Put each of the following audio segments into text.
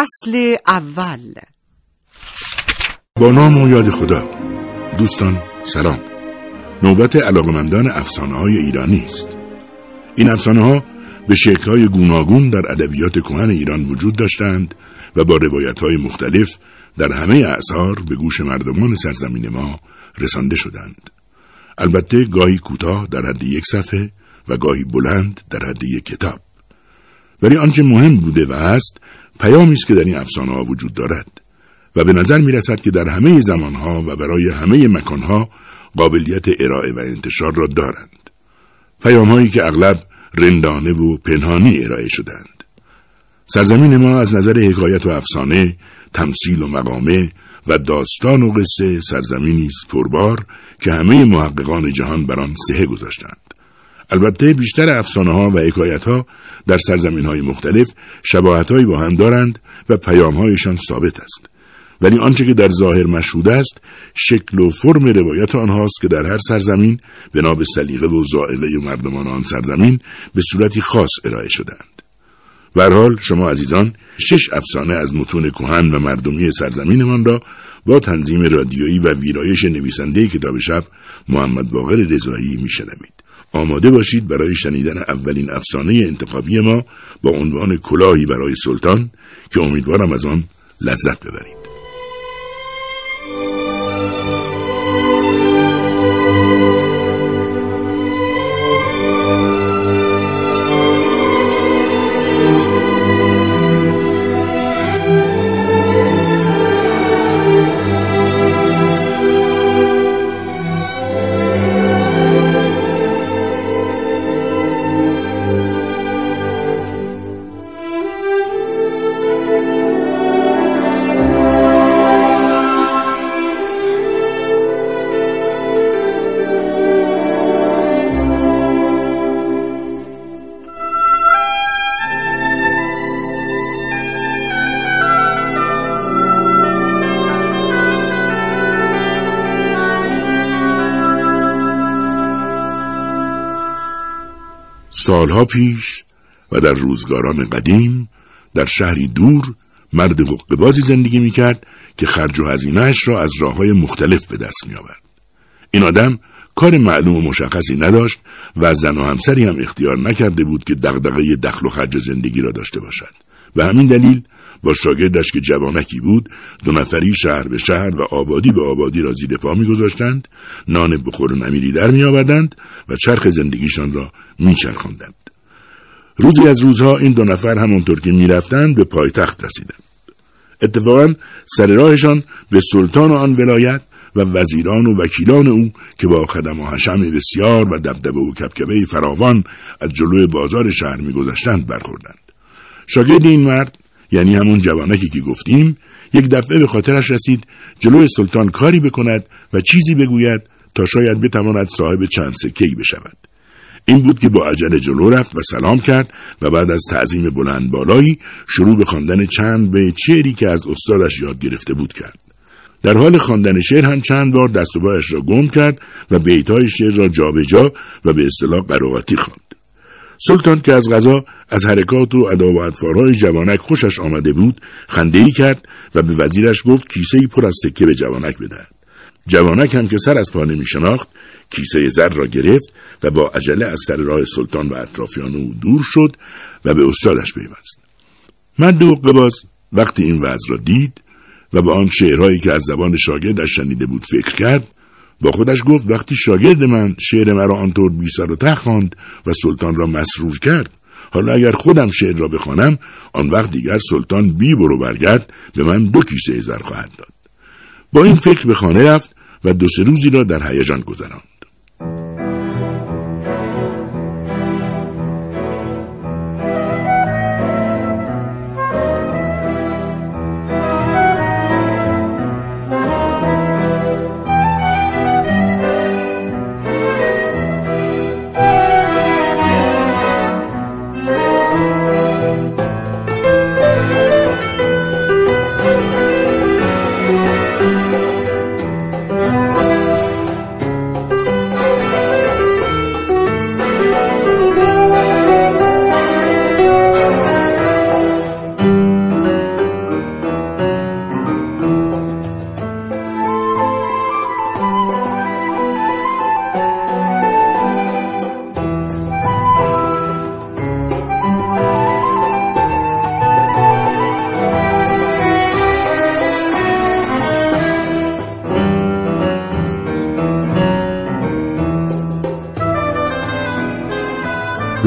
فصل اول. با نام و یاد خدا. دوستان سلام. نوبت علاقمندان افسانه های ایرانی است. این افسانه ها به شکل گوناگون در ادبیات کهن ایران وجود داشتند و با روایت های مختلف در همه اعثار به گوش مردمان سرزمین ما رسانده شدند. البته گاهی کوتاه در حد یک صفحه و گاهی بلند در حد یک کتاب. ولی آنچه مهم بوده و هست پیامی است که در این افسانه ها وجود دارد و به نظر می رسد که در همه زمان ها و برای همه مکان ها قابلیت ارائه و انتشار را دارند. پیام هایی که اغلب رندانه و پنهانی ارائه شدند. سرزمین ما از نظر حکایت و افسانه تمثیل و مقامه و داستان و قصه سرزمینی است پربار که همه محققان جهان بر آن سهه گذاشتند. البته بیشتر افسانه ها و حکایت ها در سرزمین های مختلف شباهت با هم دارند و پیام هایشان ثابت است. ولی آنچه که در ظاهر مشهود است شکل و فرم روایت آنهاست که در هر سرزمین بنا به سلیقه و زائله مردمان آن سرزمین به صورتی خاص ارائه شدند به حال شما عزیزان شش افسانه از متون کهن و مردمی سرزمینمان را با تنظیم رادیویی و ویرایش نویسنده کتاب شب محمد باقر رضایی میشنوید. آماده باشید برای شنیدن اولین افسانه انتخابی ما با عنوان کلاهی برای سلطان که امیدوارم از آن لذت ببرید سالها پیش و در روزگاران قدیم در شهری دور مرد حقبازی زندگی می‌کرد که خرج و هزینهش را از راه های مختلف به دست می آورد. این آدم کار معلوم و مشخصی نداشت و زن و همسری هم اختیار نکرده بود که دغدغه دخل و خرج زندگی را داشته باشد. به همین دلیل با شاگردش که جوانکی بود دو نفری شهر به شهر و آبادی به آبادی را زیر پا میگذاشتند نان بخور و نمیری در میآوردند و چرخ زندگیشان را میچرخاندند. روزی از روزها این دو نفر همانطور که می‌رفتند به پایتخت رسیدند. اتفاقا سر راهشان به سلطان آن ولایت و وزیران و وکیلان او که با خدم و حشم بسیار و دبدبه و کبکبه فراوان از جلوی بازار شهر میگذشتند برخوردند. شاگرد این مرد یعنی همون جوانکی که گفتیم یک دفعه به خاطرش رسید جلوی سلطان کاری بکند و چیزی بگوید تا شاید بتواند صاحب چند سکهی بشود. این بود که با عجله جلو رفت و سلام کرد و بعد از تعظیم بلند بالایی شروع به خواندن چند به چهری که از استادش یاد گرفته بود کرد. در حال خواندن شعر هم چند بار دست و را گم کرد و بیتهای شعر را جابجا جا و به اصطلاح قرائتی خواند. سلطان که از غذا از حرکات و ادا و اطفارهای جوانک خوشش آمده بود خندهی کرد و به وزیرش گفت کیسه ای پر از سکه به جوانک بدهد. جوانک هم که سر از پا نمی شناخت کیسه زر را گرفت و با عجله از سر راه سلطان و اطرافیان او دور شد و به استادش پیوست. مرد قباز وقتی این وضع را دید و به آن شعرهایی که از زبان شاگردش شنیده بود فکر کرد با خودش گفت وقتی شاگرد من شعر مرا آنطور بی سر و ته خواند و سلطان را مسرور کرد حالا اگر خودم شعر را بخوانم آن وقت دیگر سلطان بی برو برگرد به من دو کیسه زر خواهد داد. با این فکر به خانه رفت و دو سه روزی را در هیجان گذراند.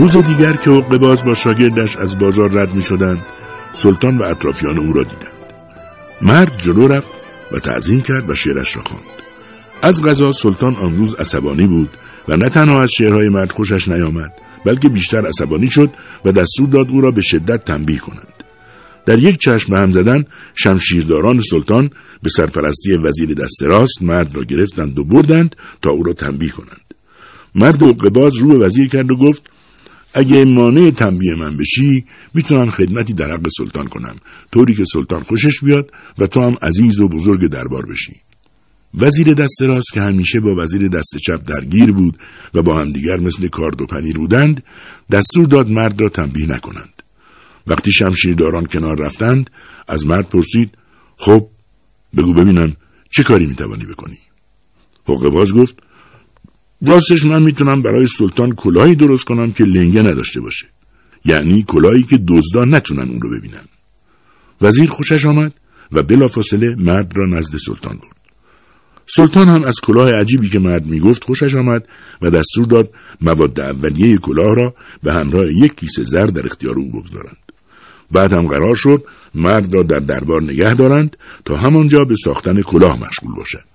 روز دیگر که حقه باز با شاگردش از بازار رد می شدند سلطان و اطرافیان او را دیدند. مرد جلو رفت و تعظیم کرد و شعرش را خواند. از غذا سلطان آن روز عصبانی بود و نه تنها از شعرهای مرد خوشش نیامد بلکه بیشتر عصبانی شد و دستور داد او را به شدت تنبیه کنند. در یک چشم هم زدن شمشیرداران سلطان به سرپرستی وزیر دست راست مرد را گرفتند و بردند تا او را تنبیه کنند. مرد و باز رو به وزیر کرد و گفت اگه مانع تنبیه من بشی می‌تونم خدمتی در حق سلطان کنم. طوری که سلطان خوشش بیاد و تو هم عزیز و بزرگ دربار بشی. وزیر دست راست که همیشه با وزیر دست چپ درگیر بود و با همدیگر مثل کارد و پنیر بودند دستور داد مرد را تنبیه نکنند. وقتی شمشیرداران کنار رفتند از مرد پرسید خب بگو ببینم چه کاری می‌توانی بکنی؟ حقه باز گفت راستش من می‌تونم برای سلطان کلاهی درست کنم که لنگه نداشته باشه. یعنی کلاهی که دزدا نتونن اون رو ببینن. وزیر خوشش آمد و بلافاصله مرد را نزد سلطان برد. سلطان هم از کلاه عجیبی که مرد می‌گفت خوشش آمد و دستور داد مواد اولیه کلاه را به همراه یک کیسه زر در اختیار او بگذارند. بعد هم قرار شد مرد را در دربار نگه دارند تا همانجا به ساختن کلاه مشغول باشد.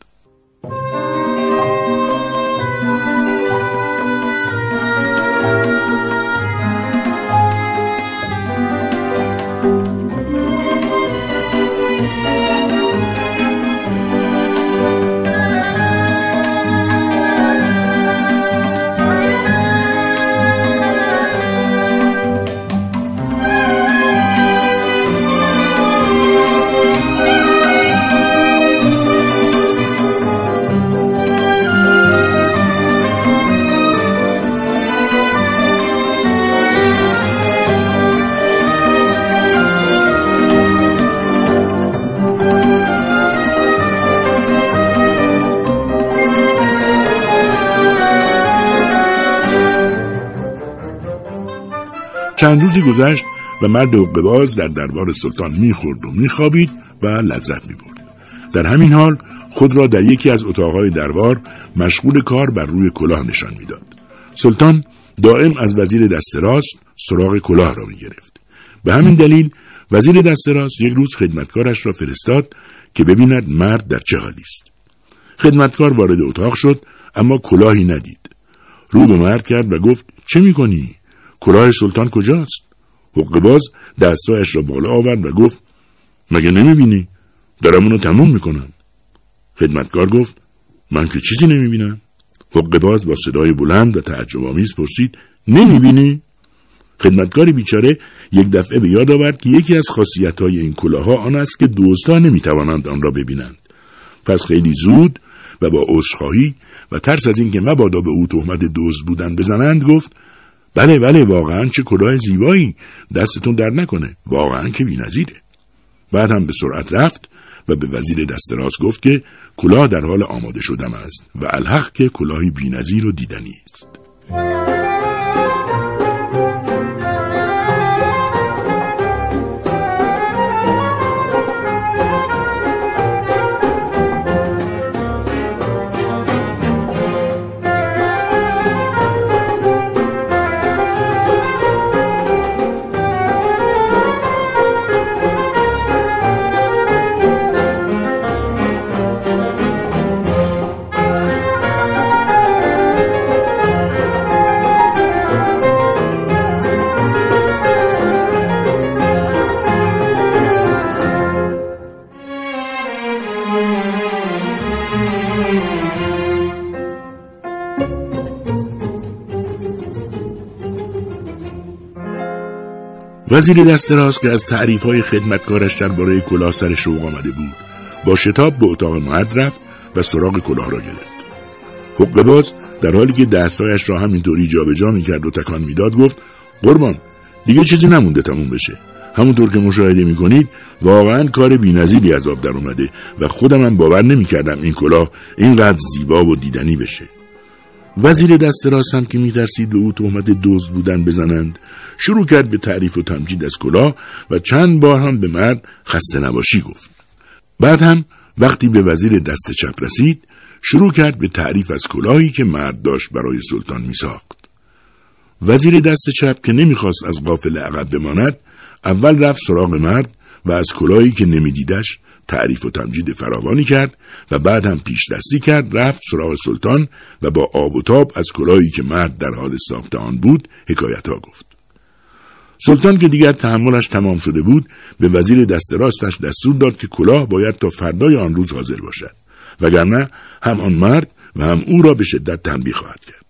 چند روزی گذشت و مرد باز در دربار سلطان می‌خورد و میخوابید و لذت می‌برد در همین حال خود را در یکی از اتاقهای دربار مشغول کار بر روی کلاه نشان می‌داد. سلطان دائم از وزیر دست راست سراغ کلاه را می‌گرفت. به همین دلیل وزیر دست راست یک روز خدمتکارش را فرستاد که ببیند مرد در چه حالی است. خدمتکار وارد اتاق شد اما کلاهی ندید. رو به مرد کرد و گفت چه می‌کنی؟ کلاه سلطان کجاست؟ حقه باز دستایش را بالا آورد و گفت مگه نمی‌بینی؟ دارم اونو تموم می‌کنم. خدمتکار گفت من که چیزی نمی‌بینم. حقه باز با صدای بلند و تعجب آمیز پرسید نمی‌بینی؟ خدمتکار بیچاره یک دفعه به یاد آورد که یکی از خاصیت های این کلاها آن است که دزدها نمی‌توانند آن را ببینند. پس خیلی زود و با عذرخواهی و ترس از اینکه مبادا به او تهمت دزد بودن بزنند گفت بله بله واقعا چه کلاه زیبایی. دستتون در نکنه. واقعا که بی‌نظیره. بعد هم به سرعت رفت و به وزیر دست راست گفت که کلاه در حال آماده شدم است و الحق که کلاهی بی‌نظیر و دیدنی است. وزیر دست راست که از تعریف های خدمتکارش درباره کلاه سر شوق آمده بود با شتاب به اتاق معد رفت و سراغ کلاه را گرفت. حقه باز در حالی که دستایش را همینطوری جابجا می‌کرد و تکان می‌داد گفت قربان دیگه چیزی نمونده تموم بشه. همونطور که مشاهده می‌کنید واقعا کار بینظیری از آب در اومده و خودم هم باور نمی‌کردم این کلاه اینقدر زیبا و دیدنی بشه. وزیر دست راستم که میترسید به او تهمت دزد بودن بزنند شروع کرد به تعریف و تمجید از کلاه و چند بار هم به مرد خسته نباشی گفت. بعد هم وقتی به وزیر دست چپ رسید شروع کرد به تعریف از کلاهی که مرد داشت برای سلطان میساخت. وزیر دست چپ که نمی‌خواست از قافل عقب بماند اول رفت سراغ مرد و از کلاهی که نمیدیدش تعریف و تمجید فراوانی کرد و بعد هم پیش دستی کرد رفت سراغ سلطان و با آب و تاب از کلاهی که مرد در حال ساخت آن بود حکایت ها گفت. سلطان که دیگر تحملش تمام شده بود به وزیر دست راستش دستور داد که کلاه باید تا فردای آن روز حاضر باشد. وگرنه هم آن مرد و هم او را به شدت تنبیه خواهد کرد.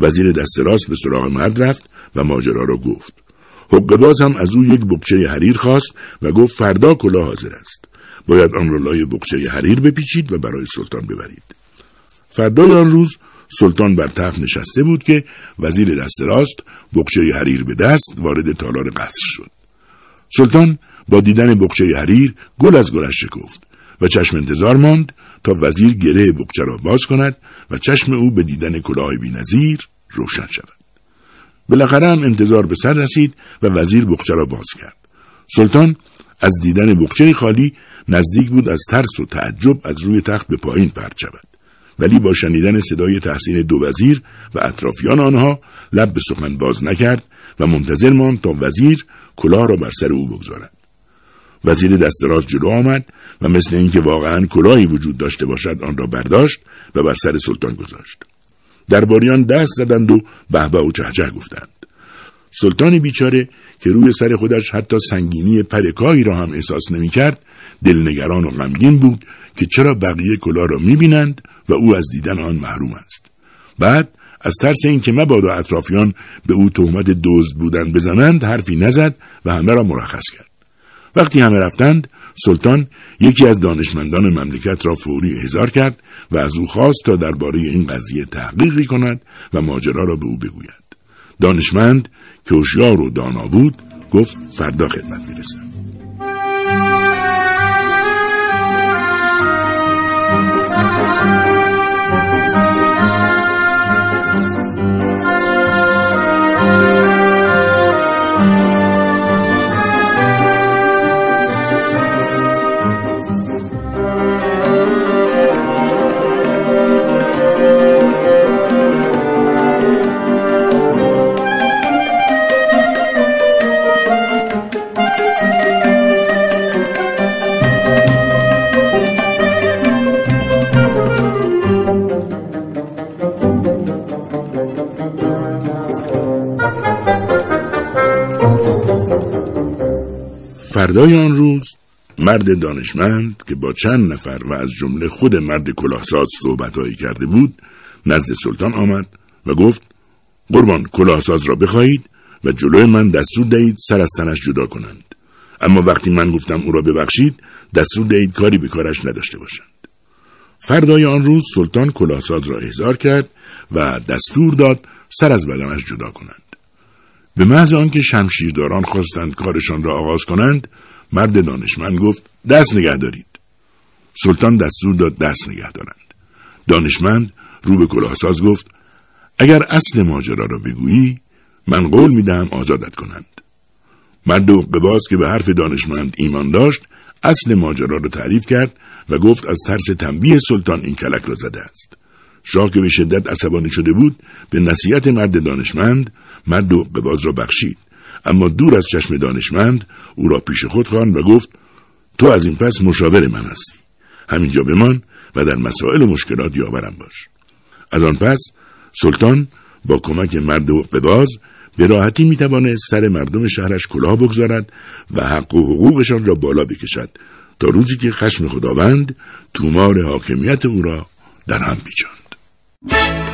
وزیر دست راست به سراغ مرد رفت و ماجرا را گفت. حقه باز هم از او یک بکچه حریر خواست و گفت فردا کلاه حاضر است. باید آن را لای بکچه حریر بپیچید و برای سلطان ببرید. فردای آن روز سلطان بر تخت نشسته بود که وزیر دست راست بکچه حریر به دست وارد تالار قصر شد. سلطان با دیدن بکچه حریر گل از گلش شکفت و چشم انتظار ماند تا وزیر گره بکچه را باز کند و چشم او به دیدن کلاه بینظیر روشن شود. بالاخره هم انتظار به سر رسید و وزیر بخچه را باز کرد. سلطان از دیدن بخچه خالی نزدیک بود از ترس و تعجب از روی تخت به پایین پرد شود ولی با شنیدن صدای تحسین دو وزیر و اطرافیان آنها لب به سخن باز نکرد و منتظر ماند تا وزیر کلاه را بر سر او بگذارد. وزیر دست راست جلو آمد و مثل اینکه واقعا کلاهی وجود داشته باشد آن را برداشت و بر سر سلطان گذاشت. درباریان دست زدند و بهبه و چهچه گفتند. سلطان بیچاره که روی سر خودش حتی سنگینی پرکایی را هم احساس نمی‌کرد دلنگران و غمگین بود که چرا بقیه کلا را می‌بینند و او از دیدن آن محروم است. بعد از ترس اینکه مبادا اطرافیان به او تهمت دزد بودن بزنند حرفی نزد و همه را مرخص کرد. وقتی همه رفتند سلطان یکی از دانشمندان مملکت را فوری احضار کرد و از او خواست تا درباره این قضیه تحقیقی کند و ماجرا را به او بگوید. دانشمند که هوشیار و دانا بود گفت فردا خدمت می‌رسم. فردای آن روز مرد دانشمند که با چند نفر و از جمله خود مرد کلاهساز صحبتهایی کرده بود نزد سلطان آمد و گفت قربان کلاهساز را بخواهید و جلوی من دستور دهید سر از تنش جدا کنند. اما وقتی من گفتم او را ببخشید دستور دهید کاری به کارش نداشته باشند. فردای آن روز سلطان کلاهساز را احضار کرد و دستور داد سر از بدنش جدا کنند. به محض آنکه شمشیرداران خواستند کارشان را آغاز کنند مرد دانشمند گفت دست نگه دارید. سلطان دستور داد دست نگه دارند. دانشمند رو به کلاهساز گفت اگر اصل ماجرا را بگویی من قول می‌دهم آزادت کنند. مرد قباز که به حرف دانشمند ایمان داشت اصل ماجرا را تعریف کرد و گفت از ترس تنبیه سلطان این کلک را زده است. شاه که به شدت عصبانی شده بود به نصیحت مرد دانشمند مرد و باز را بخشید. اما دور از چشم دانشمند او را پیش خود خواند و گفت تو از این پس مشاور من هستی. همینجا بمان و در مسائل و مشکلات یاورم باش. از آن پس سلطان با کمک مرد و باز به راحتی می‌توانست سر مردم شهرش کلاه بگذارد و حق و حقوقشان را بالا بکشد تا روزی که خشم خداوند تومار حاکمیت او را در هم بیچاند.